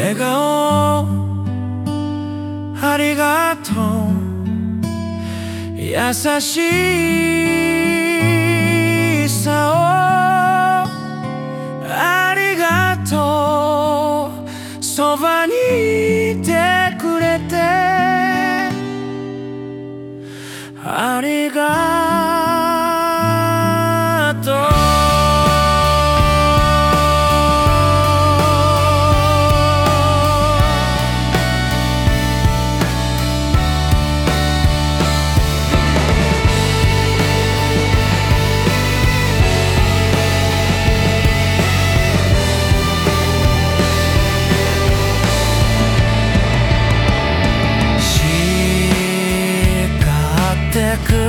笑顔。ありがとう優しさを。ありがとう。そばにいてくれて。ありがとう。てく